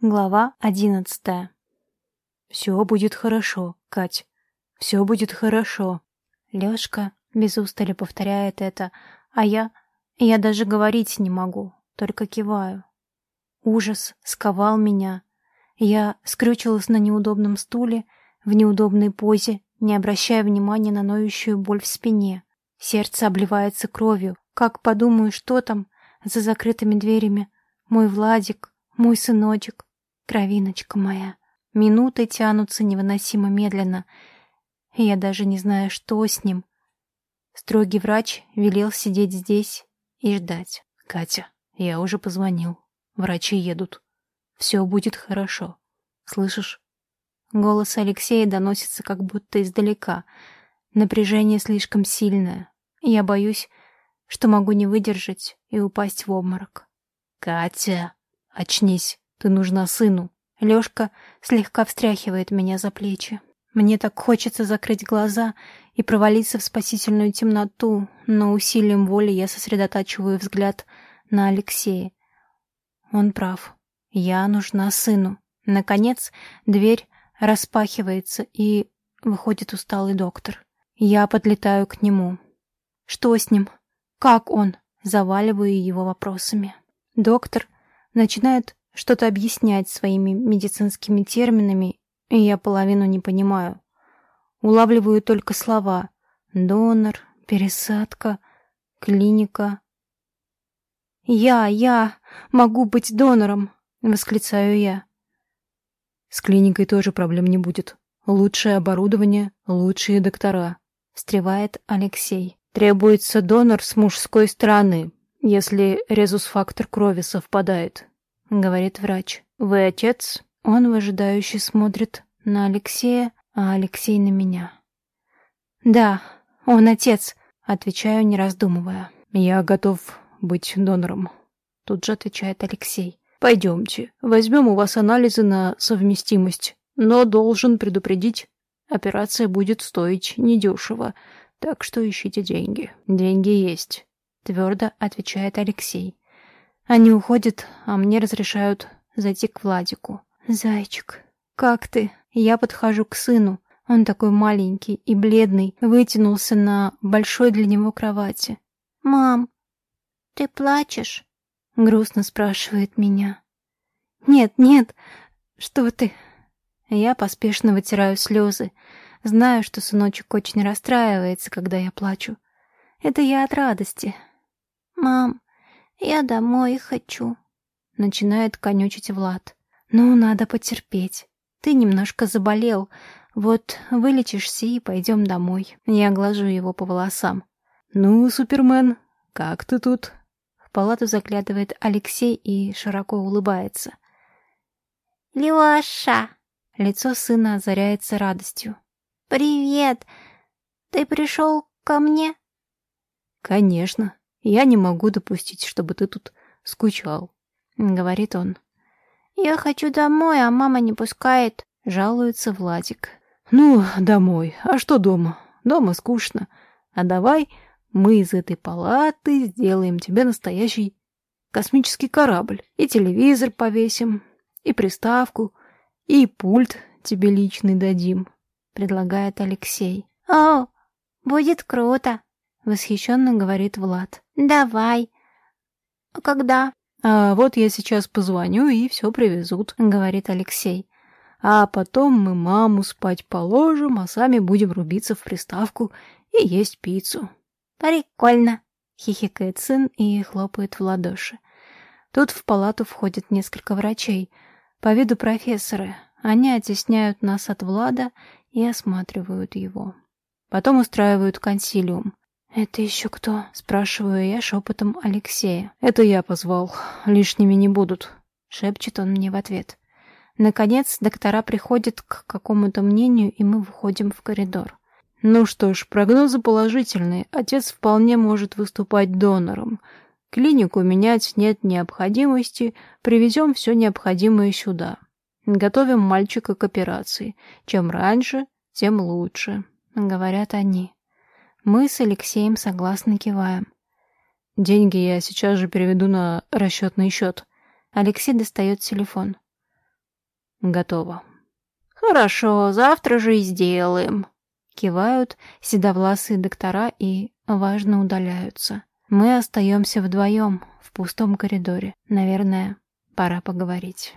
Глава одиннадцатая. «Все будет хорошо, Кать. Все будет хорошо». Лёшка без устали повторяет это, а я... Я даже говорить не могу, только киваю. Ужас сковал меня. Я скрючилась на неудобном стуле, в неудобной позе, не обращая внимания на ноющую боль в спине. Сердце обливается кровью. Как подумаю, что там за закрытыми дверями? Мой Владик, мой сыночек, Кровиночка моя. Минуты тянутся невыносимо медленно, я даже не знаю, что с ним. Строгий врач велел сидеть здесь и ждать. «Катя, я уже позвонил. Врачи едут. Все будет хорошо. Слышишь?» Голос Алексея доносится как будто издалека. Напряжение слишком сильное. Я боюсь, что могу не выдержать и упасть в обморок. «Катя, очнись!» Ты нужна сыну. Лёшка слегка встряхивает меня за плечи. Мне так хочется закрыть глаза и провалиться в спасительную темноту, но усилием воли я сосредотачиваю взгляд на Алексея. Он прав. Я нужна сыну. Наконец, дверь распахивается, и выходит усталый доктор. Я подлетаю к нему. Что с ним? Как он? Заваливаю его вопросами. Доктор начинает что-то объяснять своими медицинскими терминами, и я половину не понимаю. Улавливаю только слова «донор», «пересадка», «клиника». «Я, я могу быть донором!» — восклицаю я. «С клиникой тоже проблем не будет. Лучшее оборудование, лучшие доктора», — встревает Алексей. «Требуется донор с мужской стороны, если резус-фактор крови совпадает. — говорит врач. «Вы отец?» Он выжидающе смотрит на Алексея, а Алексей на меня. «Да, он отец», — отвечаю, не раздумывая. «Я готов быть донором», — тут же отвечает Алексей. «Пойдемте, возьмем у вас анализы на совместимость, но должен предупредить, операция будет стоить недешево, так что ищите деньги. Деньги есть», — твердо отвечает Алексей. Они уходят, а мне разрешают зайти к Владику. «Зайчик, как ты?» Я подхожу к сыну. Он такой маленький и бледный, вытянулся на большой для него кровати. «Мам, ты плачешь?» — грустно спрашивает меня. «Нет, нет, что ты?» Я поспешно вытираю слезы. Знаю, что сыночек очень расстраивается, когда я плачу. Это я от радости. «Мам, «Я домой хочу», — начинает конючить Влад. «Ну, надо потерпеть. Ты немножко заболел. Вот вылечишься и пойдем домой». Я глажу его по волосам. «Ну, Супермен, как ты тут?» В палату заглядывает Алексей и широко улыбается. «Леша!» Лицо сына озаряется радостью. «Привет! Ты пришел ко мне?» «Конечно. Я не могу допустить, чтобы ты тут скучал», — говорит он. «Я хочу домой, а мама не пускает», — жалуется Владик. «Ну, домой. А что дома? Дома скучно. А давай мы из этой палаты сделаем тебе настоящий космический корабль. И телевизор повесим, и приставку, и пульт тебе личный дадим», — предлагает Алексей. «О, будет круто», — восхищенно говорит Влад. «Давай. Когда?» «А вот я сейчас позвоню, и все привезут», — говорит Алексей. «А потом мы маму спать положим, а сами будем рубиться в приставку и есть пиццу». «Прикольно», — хихикает сын и хлопает в ладоши. Тут в палату входят несколько врачей. По виду профессоры. Они оттесняют нас от Влада и осматривают его. Потом устраивают консилиум. «Это еще кто?» — спрашиваю я шепотом Алексея. «Это я позвал. Лишними не будут», — шепчет он мне в ответ. Наконец, доктора приходят к какому-то мнению, и мы выходим в коридор. «Ну что ж, прогнозы положительные. Отец вполне может выступать донором. Клинику менять нет необходимости. Привезем все необходимое сюда. Готовим мальчика к операции. Чем раньше, тем лучше», — говорят они. Мы с Алексеем согласно киваем. Деньги я сейчас же переведу на расчетный счет. Алексей достает телефон. Готово. Хорошо, завтра же и сделаем. Кивают седовласые доктора и, важно, удаляются. Мы остаемся вдвоем в пустом коридоре. Наверное, пора поговорить.